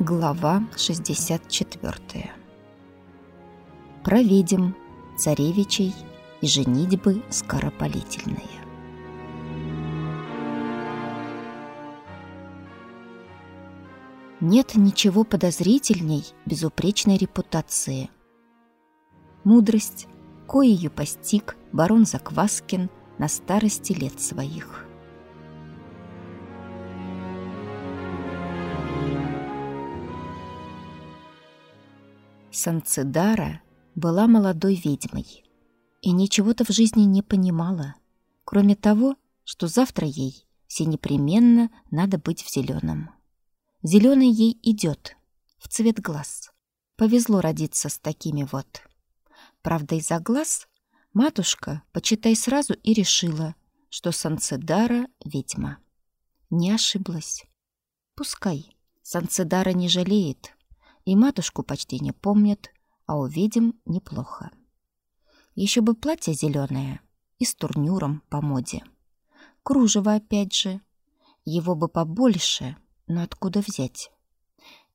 Глава 64. Проведем царевичей и женитьбы скоропалительные. Нет ничего подозрительней безупречной репутации. Мудрость, коею постиг барон Закваскин на старости лет своих – Санцидара была молодой ведьмой и ничего-то в жизни не понимала, кроме того, что завтра ей все непременно надо быть в зеленом. Зеленый ей идет, в цвет глаз. Повезло родиться с такими вот. Правда, из-за глаз матушка, почитай сразу, и решила, что Санцидара — ведьма. Не ошиблась. Пускай. Санцидара не жалеет — и матушку почти не помнят, а увидим неплохо. Еще бы платье зеленое и с турнюром по моде. Кружево опять же. Его бы побольше, но откуда взять?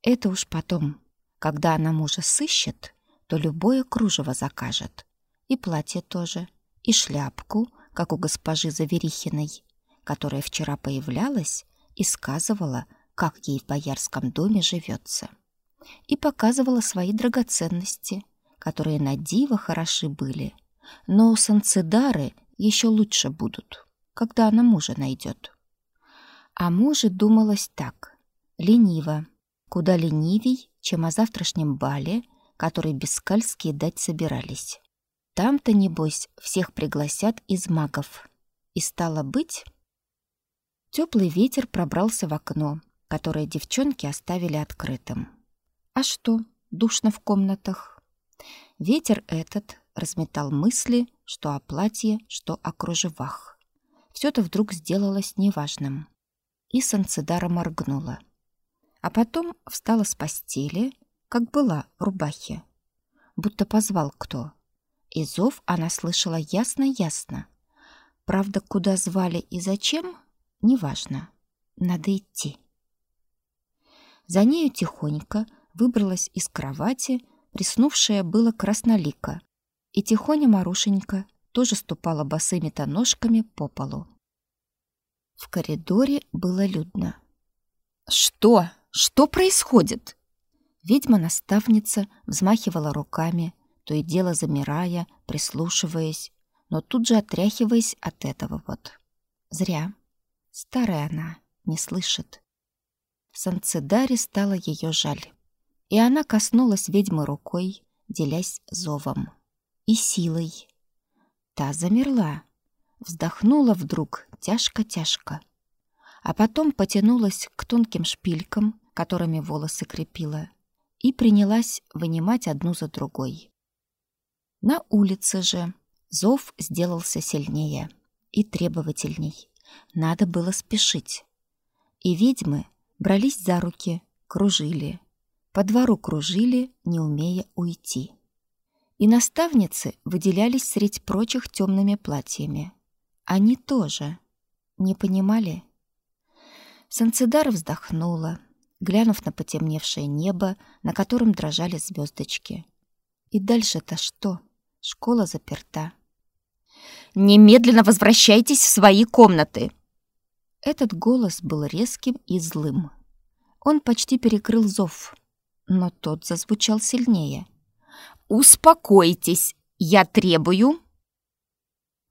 Это уж потом. Когда она мужа сыщет, то любое кружево закажет. И платье тоже, и шляпку, как у госпожи Заверихиной, которая вчера появлялась и сказывала, как ей в боярском доме живется и показывала свои драгоценности, которые на диво хороши были. Но санцидары еще лучше будут, когда она мужа найдет. А муже думалось так, лениво, куда ленивей, чем о завтрашнем бале, который бескальские дать собирались. Там-то, небось, всех пригласят из магов. И стало быть... Теплый ветер пробрался в окно, которое девчонки оставили открытым. А что, душно в комнатах? Ветер этот разметал мысли, что о платье, что о кружевах. Все это вдруг сделалось неважным. И Санцидара моргнула. А потом встала с постели, как была в рубахе. Будто позвал кто. И зов она слышала ясно-ясно. Правда, куда звали и зачем, неважно. Надо идти. За нею тихонько выбралась из кровати, приснувшая было краснолика, и тихоня Марушенька тоже ступала босыми-то ножками по полу. В коридоре было людно. «Что? Что происходит?» Ведьма-наставница взмахивала руками, то и дело замирая, прислушиваясь, но тут же отряхиваясь от этого вот. Зря. Старая она, не слышит. Санцедаре стало ее жаль. И она коснулась ведьмы рукой, делясь зовом. И силой. Та замерла, вздохнула вдруг тяжко-тяжко. А потом потянулась к тонким шпилькам, которыми волосы крепила, и принялась вынимать одну за другой. На улице же зов сделался сильнее и требовательней. Надо было спешить. И ведьмы брались за руки, кружили, по двору кружили, не умея уйти. И наставницы выделялись среди прочих темными платьями. Они тоже не понимали. Санцедар вздохнула, глянув на потемневшее небо, на котором дрожали звездочки. И дальше-то что? Школа заперта. «Немедленно возвращайтесь в свои комнаты!» Этот голос был резким и злым. Он почти перекрыл зов — но тот зазвучал сильнее. «Успокойтесь! Я требую...»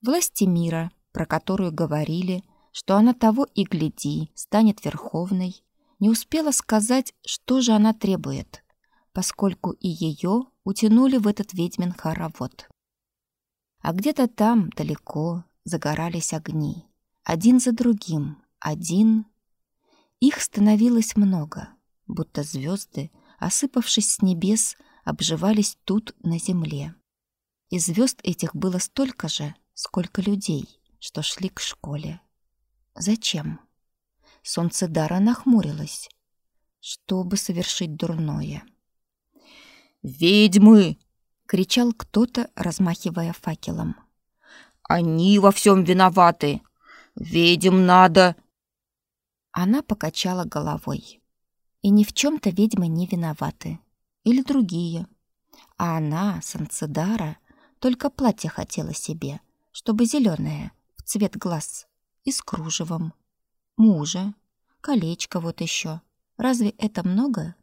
Власти мира, про которую говорили, что она того и гляди, станет верховной, не успела сказать, что же она требует, поскольку и ее утянули в этот ведьмин хоровод. А где-то там, далеко, загорались огни. Один за другим, один... Их становилось много, будто звезды — осыпавшись с небес, обживались тут, на земле. И звезд этих было столько же, сколько людей, что шли к школе. Зачем? Солнце Дара нахмурилось, чтобы совершить дурное. «Ведьмы!» — кричал кто-то, размахивая факелом. «Они во всем виноваты! Ведьм надо...» Она покачала головой. И ни в чем-то ведьмы не виноваты. Или другие. А она, Санцидара, только платье хотела себе, чтобы зеленое, в цвет глаз, и с кружевом. Мужа, колечко вот еще. Разве это много?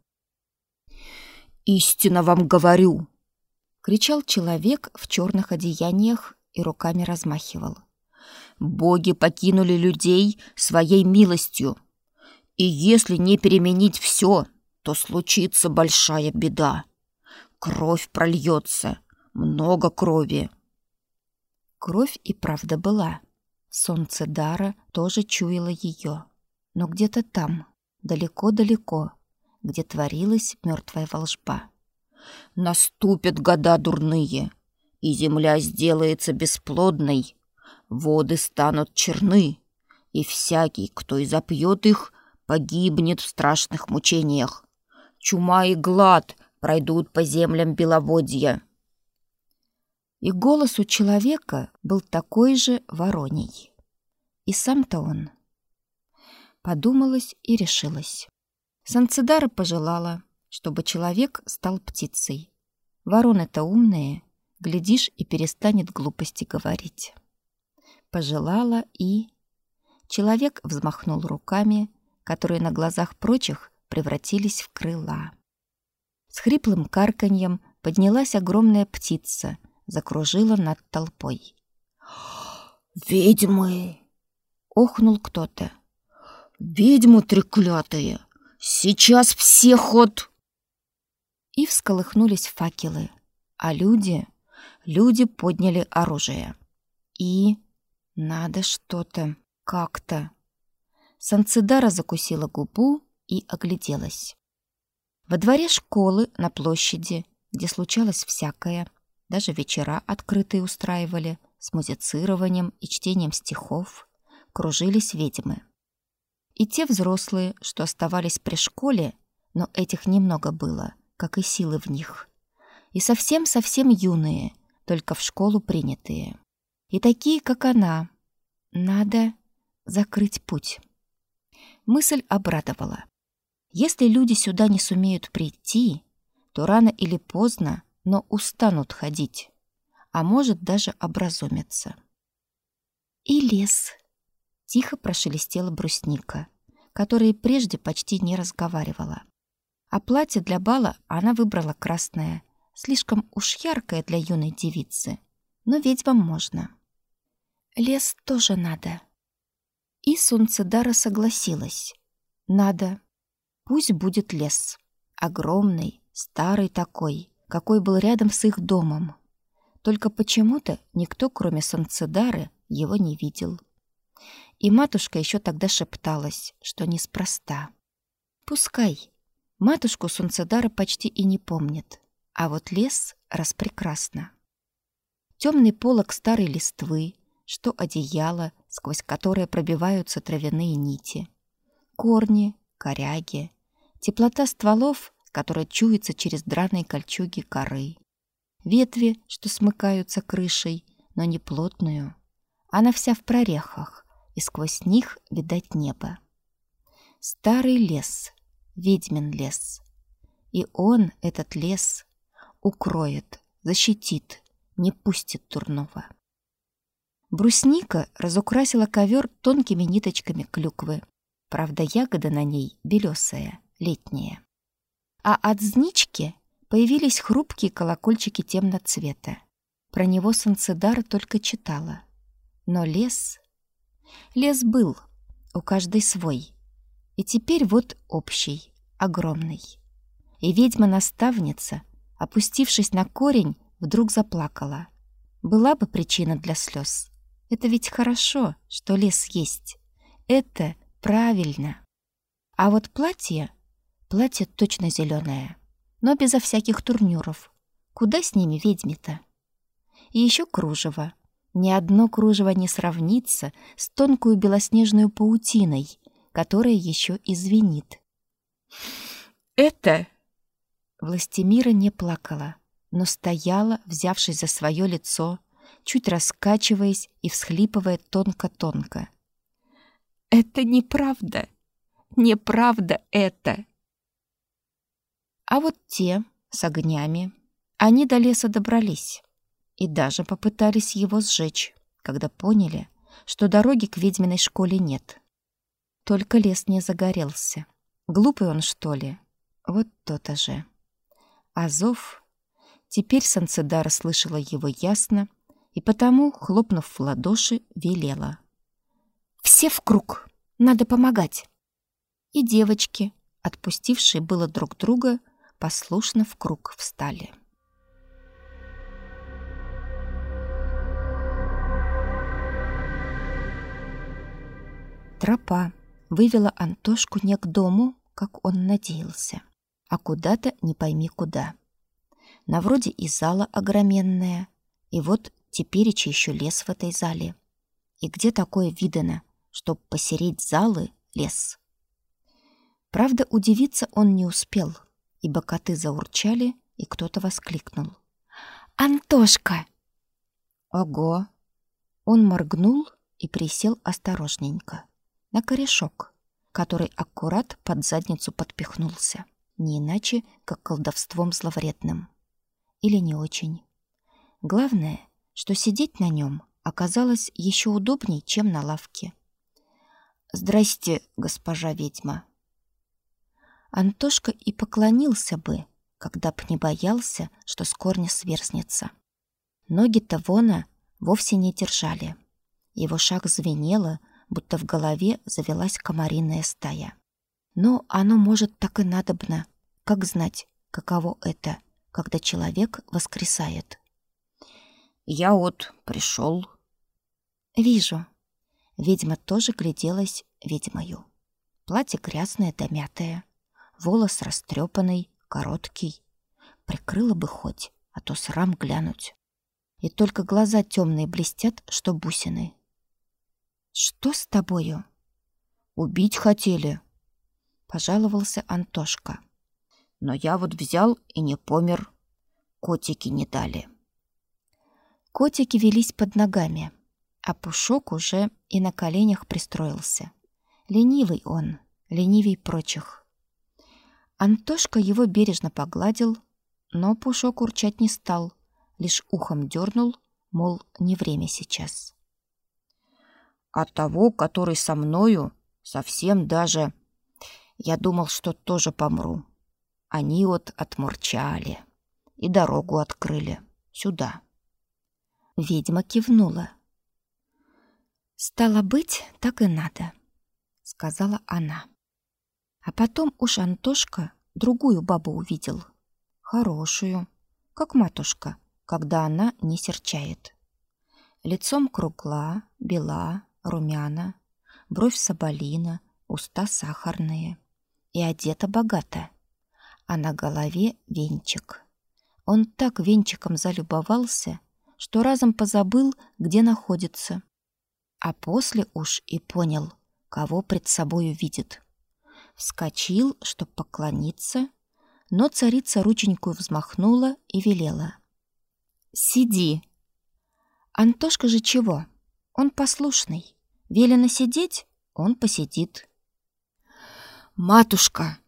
«Истинно вам говорю!» — кричал человек в черных одеяниях и руками размахивал. «Боги покинули людей своей милостью, и если не переменить все, то случится большая беда. Кровь прольется, много крови». Кровь и правда была. Солнце Дара тоже чуяло ее, но где-то там, далеко-далеко, где творилась мертвая волжба. «Наступят года дурные, и земля сделается бесплодной, воды станут черны, и всякий, кто изопьет их, погибнет в страшных мучениях. Чума и глад пройдут по землям Беловодья». И голос у человека был такой же вороний. И сам-то он. Подумалась и решилась. Санцидара пожелала, чтобы человек стал птицей. Вороны-то умные, глядишь, и перестанет глупости говорить. Пожелала и... Человек взмахнул руками, которые на глазах прочих превратились в крыла. С хриплым карканьем поднялась огромная птица, закружила над толпой. «Ведьмы!» — охнул кто-то. «Ведьмы треклятые! Сейчас всех от...» И всколыхнулись факелы, а люди, люди подняли оружие. И надо что-то, как-то. Санцидара закусила губу и огляделась. Во дворе школы, на площади, где случалось всякое, даже вечера открытые устраивали с музицированием и чтением стихов, кружились ведьмы. И те взрослые, что оставались при школе, но этих немного было, как и силы в них. И совсем-совсем юные, только в школу принятые. И такие, как она. Надо закрыть путь. Мысль обрадовала. Если люди сюда не сумеют прийти, то рано или поздно, но устанут ходить, а может даже образумятся. И лес, Тихо прошелестела брусника, которая прежде почти не разговаривала. А платье для бала она выбрала красное, слишком уж яркое для юной девицы, но ведьмам можно. Лес тоже надо. И Солнцедара согласилась. Надо. Пусть будет лес. Огромный, старый такой, какой был рядом с их домом. Только почему-то никто, кроме Солнцедары, его не видел. И матушка еще тогда шепталась, что неспроста. Пускай. Матушку Солнцедара почти и не помнит. А вот лес распрекрасно. Темный полог старой листвы, что одеяло, сквозь которое пробиваются травяные нити. Корни, коряги, теплота стволов, которая чуется через драные кольчуги коры. Ветви, что смыкаются крышей, но не плотную. Она вся в прорехах, и сквозь них видать небо. Старый лес, ведьмин лес. И он, этот лес, укроет, защитит, не пустит турнова. Брусника разукрасила ковер тонкими ниточками клюквы. Правда, ягода на ней белесая, летняя. А от знички появились хрупкие колокольчики темного цвета. Про него Санцедар только читала. Но лес Лес был, у каждой свой. И теперь вот общий, огромный. И ведьма-наставница, опустившись на корень, вдруг заплакала. Была бы причина для слез. Это ведь хорошо, что лес есть. Это правильно. А вот платье... Платье точно зеленое, но безо всяких турнюров. Куда с ними ведьме-то? И еще кружево. Ни одно кружево не сравнится с тонкую белоснежную паутиной, которая еще извинит. «Это...» Властемира не плакала, но стояла, взявшись за свое лицо, чуть раскачиваясь и всхлипывая тонко-тонко. «Это неправда! Неправда это!» А вот те с огнями, они до леса добрались и даже попытались его сжечь, когда поняли, что дороги к ведьминой школе нет. Только лес не загорелся. Глупый он, что ли? Вот то-то же. Азов... Теперь Санцедара слышала его ясно и потому, хлопнув в ладоши, велела. «Все в круг! Надо помогать!» И девочки, отпустившие было друг друга, послушно в круг встали. Тропа вывела Антошку не к дому, как он надеялся, а куда-то не пойми куда. На вроде и зала огроменная, и вот тепереча еще лес в этой зале. И где такое видано, чтоб посереть залы лес? Правда, удивиться он не успел, ибо коты заурчали, и кто-то воскликнул. «Антошка!» «Ого!» Он моргнул и присел осторожненько на корешок, который аккурат под задницу подпихнулся, не иначе, как колдовством зловредным. Или не очень. Главное, что сидеть на нем оказалось еще удобней, чем на лавке. «Здрасте, госпожа ведьма!» Антошка и поклонился бы, когда б не боялся, что с корня сверзнется. Ноги-то вона вовсе не держали. Его шаг звенело, будто в голове завелась комариная стая. Но оно, может, так и надобно. Как знать, каково это, когда человек воскресает? «Я вот пришел». «Вижу». Ведьма тоже гляделась ведьмою. Платье грязное да мятое, волос растрепанный, короткий. Прикрыла бы хоть, а то срам глянуть. И только глаза темные блестят, что бусины. Что с тобою? Убить хотели, пожаловался Антошка. Но я вот взял и не помер. Котики не дали. Котики велись под ногами, а Пушок уже и на коленях пристроился. Ленивый он, ленивей прочих. Антошка его бережно погладил, но Пушок урчать не стал, лишь ухом дернул, мол, не время сейчас а того, который со мною, совсем даже... Я думал, что тоже помру. Они вот отмурчали и дорогу открыли сюда. Ведьма кивнула. «Стало быть, так и надо», — сказала она. А потом уж Антошка другую бабу увидел. Хорошую, как матушка, когда она не серчает. Лицом кругла, бела, румяна, бровь соболина, уста сахарные. И одета богато. А на голове венчик. Он так венчиком залюбовался, что разом позабыл, где находится. А после уж и понял, кого пред собою видит. Вскочил, чтоб поклониться, но царица рученькую взмахнула и велела. «Сиди!» Антошка же чего? Он послушный. Велено сидеть, он посидит. «Матушка!»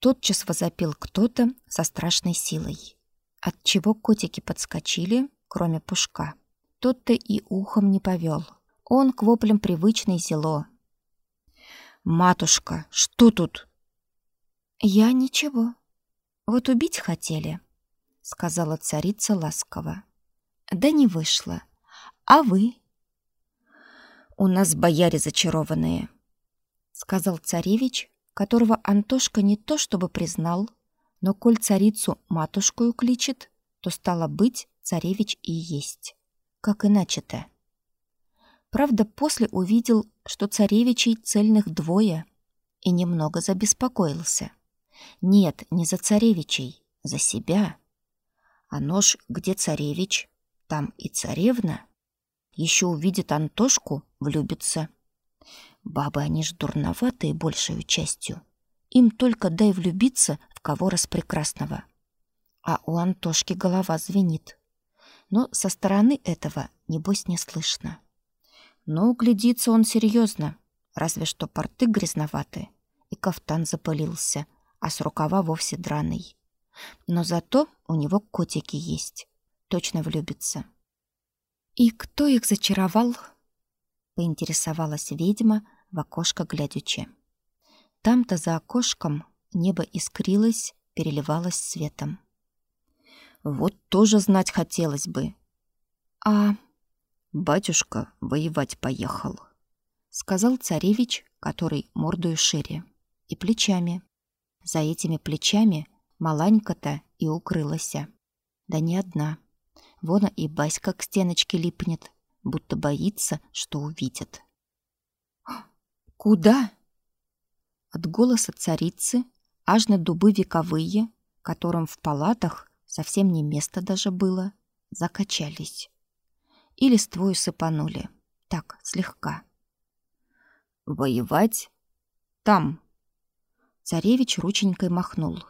Тотчас возопил кто-то со страшной силой, от чего котики подскочили, кроме пушка. Тот-то и ухом не повел. Он к воплям привычный зело. «Матушка, что тут?» «Я ничего. Вот убить хотели», — сказала царица ласково. «Да не вышло. А вы?» «У нас бояре зачарованные», — сказал царевич, которого Антошка не то чтобы признал, но коль царицу матушкою кличет, то стало быть царевич и есть. Как иначе-то? Правда, после увидел, что царевичей цельных двое, и немного забеспокоился. Нет, не за царевичей, за себя. А нож где царевич, там и царевна. Еще увидит Антошку, влюбится. Бабы, они ж дурноватые большей частью. Им только дай влюбиться в кого распрекрасного. А у Антошки голова звенит. Но со стороны этого, небось, не слышно. Но глядится он серьезно, разве что порты грязноваты, и кафтан запылился, а с рукава вовсе драный. Но зато у него котики есть. Точно влюбится. «И кто их зачаровал?» — поинтересовалась ведьма в окошко глядячи. Там-то за окошком небо искрилось, переливалось светом. «Вот тоже знать хотелось бы». «А...» «Батюшка воевать поехал», — сказал царевич, который мордою шире, и плечами. За этими плечами маланька-то и укрылася. Да не одна. Вона и Баська к стеночке липнет, будто боится, что увидят. «Куда?» От голоса царицы аж на дубы вековые, которым в палатах совсем не место даже было, закачались. И листвою сыпанули. Так, слегка. «Воевать? Там!» Царевич рученькой махнул.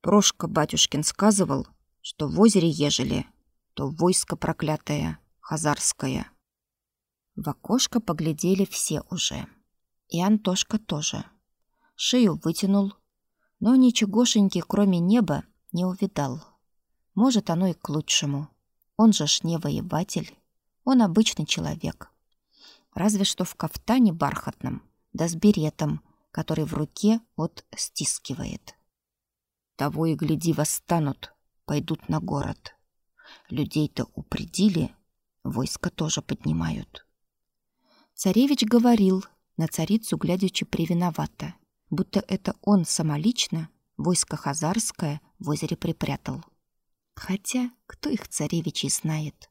Прошка батюшкин сказывал, что в озере ежели, то войско проклятое, хазарское. В окошко поглядели все уже. И Антошка тоже. Шею вытянул, но ничегошеньки, кроме неба, не увидал. Может, оно и к лучшему. Он же ж не воеватель. Он обычный человек. Разве что в кафтане бархатном, да с беретом, который в руке от стискивает. Того и гляди восстанут, пойдут на город. Людей-то упредили, войско тоже поднимают. Царевич говорил, на царицу глядячи привиновато, будто это он самолично войско хазарское в озере припрятал. Хотя кто их царевичей знает?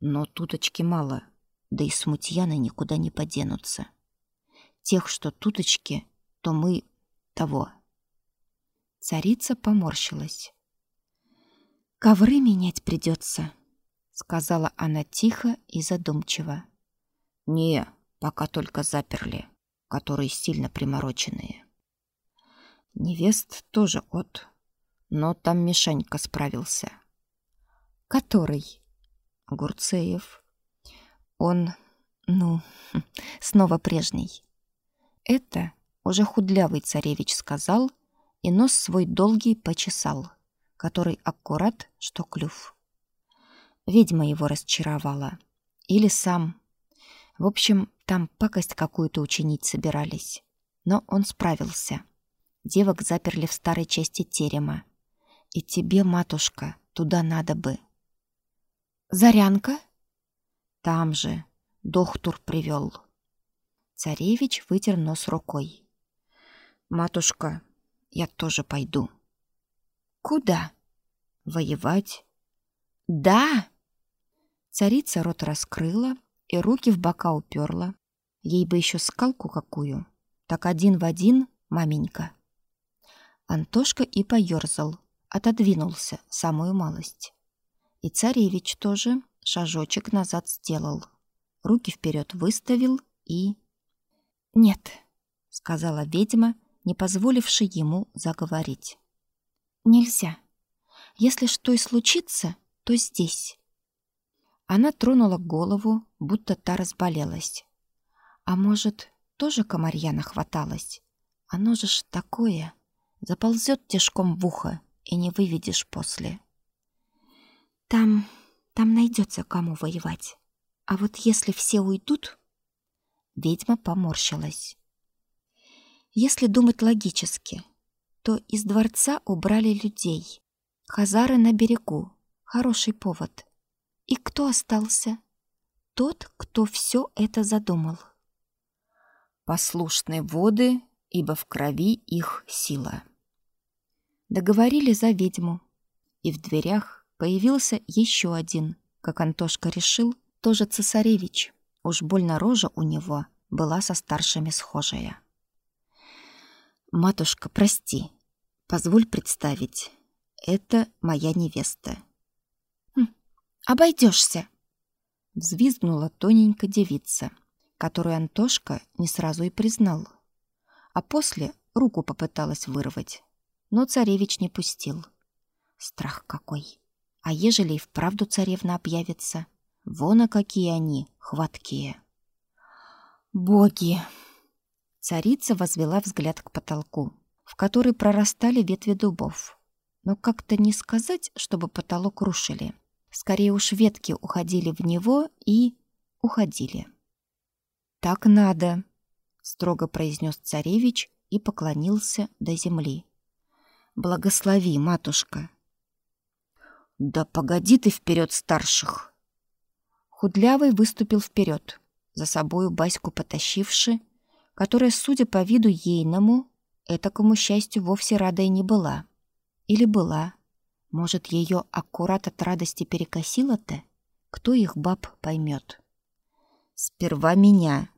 Но туточки мало, да и смутьяны никуда не поденутся. Тех, что туточки, то мы того. Царица поморщилась. «Ковры менять придется», — сказала она тихо и задумчиво. «Не, пока только заперли, которые сильно примороченные. Невест тоже от, но там Мишанька справился». «Который?» «Гурцеев». «Он, ну, снова прежний». Это уже худлявый царевич сказал — и нос свой долгий почесал, который аккурат, что клюв. Ведьма его расчаровала. Или сам. В общем, там пакость какую-то учинить собирались. Но он справился. Девок заперли в старой части терема. И тебе, матушка, туда надо бы. Зарянка? Там же. Доктор привел. Царевич вытер нос рукой. Матушка, я тоже пойду. Куда? Воевать? Да. Царица рот раскрыла и руки в бока уперла. Ей бы еще скалку какую. Так один в один, маменька. Антошка и поерзал, отодвинулся самую малость. И царевич тоже шажочек назад сделал. Руки вперед выставил и... «Нет», — сказала ведьма, не позволивший ему заговорить. «Нельзя. Если что и случится, то здесь». Она тронула голову, будто та разболелась. А может, тоже комарья нахваталась? Оно же ж такое. Заползет тяжком в ухо, и не выведешь после. Там, там найдется кому воевать. А вот если все уйдут... Ведьма поморщилась. Если думать логически, то из дворца убрали людей. Хазары на берегу. Хороший повод. И кто остался? Тот, кто все это задумал. Послушные воды, ибо в крови их сила. Договорили за ведьму. И в дверях появился еще один, как Антошка решил, тоже цесаревич. Уж больно рожа у него была со старшими схожая. «Матушка, прости. Позволь представить. Это моя невеста». «Хм, обойдешься», — взвизгнула тоненькая девица, которую Антошка не сразу и признал. А после руку попыталась вырвать, но царевич не пустил. Страх какой! А ежели и вправду царевна объявится? Вон, какие они, хваткие! «Боги!» Царица возвела взгляд к потолку. в которой прорастали ветви дубов. Но как-то не сказать, чтобы потолок рушили. Скорее уж ветки уходили в него и уходили. «Так надо», — строго произнес царевич и поклонился до земли. «Благослови, матушка». «Да погоди ты вперед старших!» Худлявый выступил вперед, за собою Баську потащивши, которая, судя по виду ейному, этакому счастью вовсе рада и не была. Или была, может, ее аккурат от радости перекосило-то? Кто их баб поймет? Сперва меня.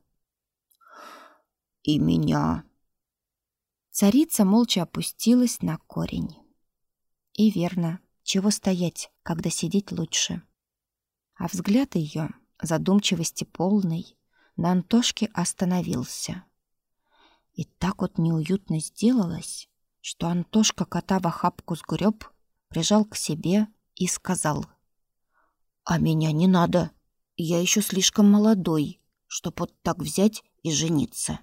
И меня. Царица молча опустилась на корень. И верно, чего стоять, когда сидеть лучше. А взгляд ее, задумчивости полный, на Антошке остановился. И так вот неуютно сделалось, что Антошка кота в охапку сгреб прижал к себе и сказал. «А меня не надо. Я еще слишком молодой, чтоб вот так взять и жениться».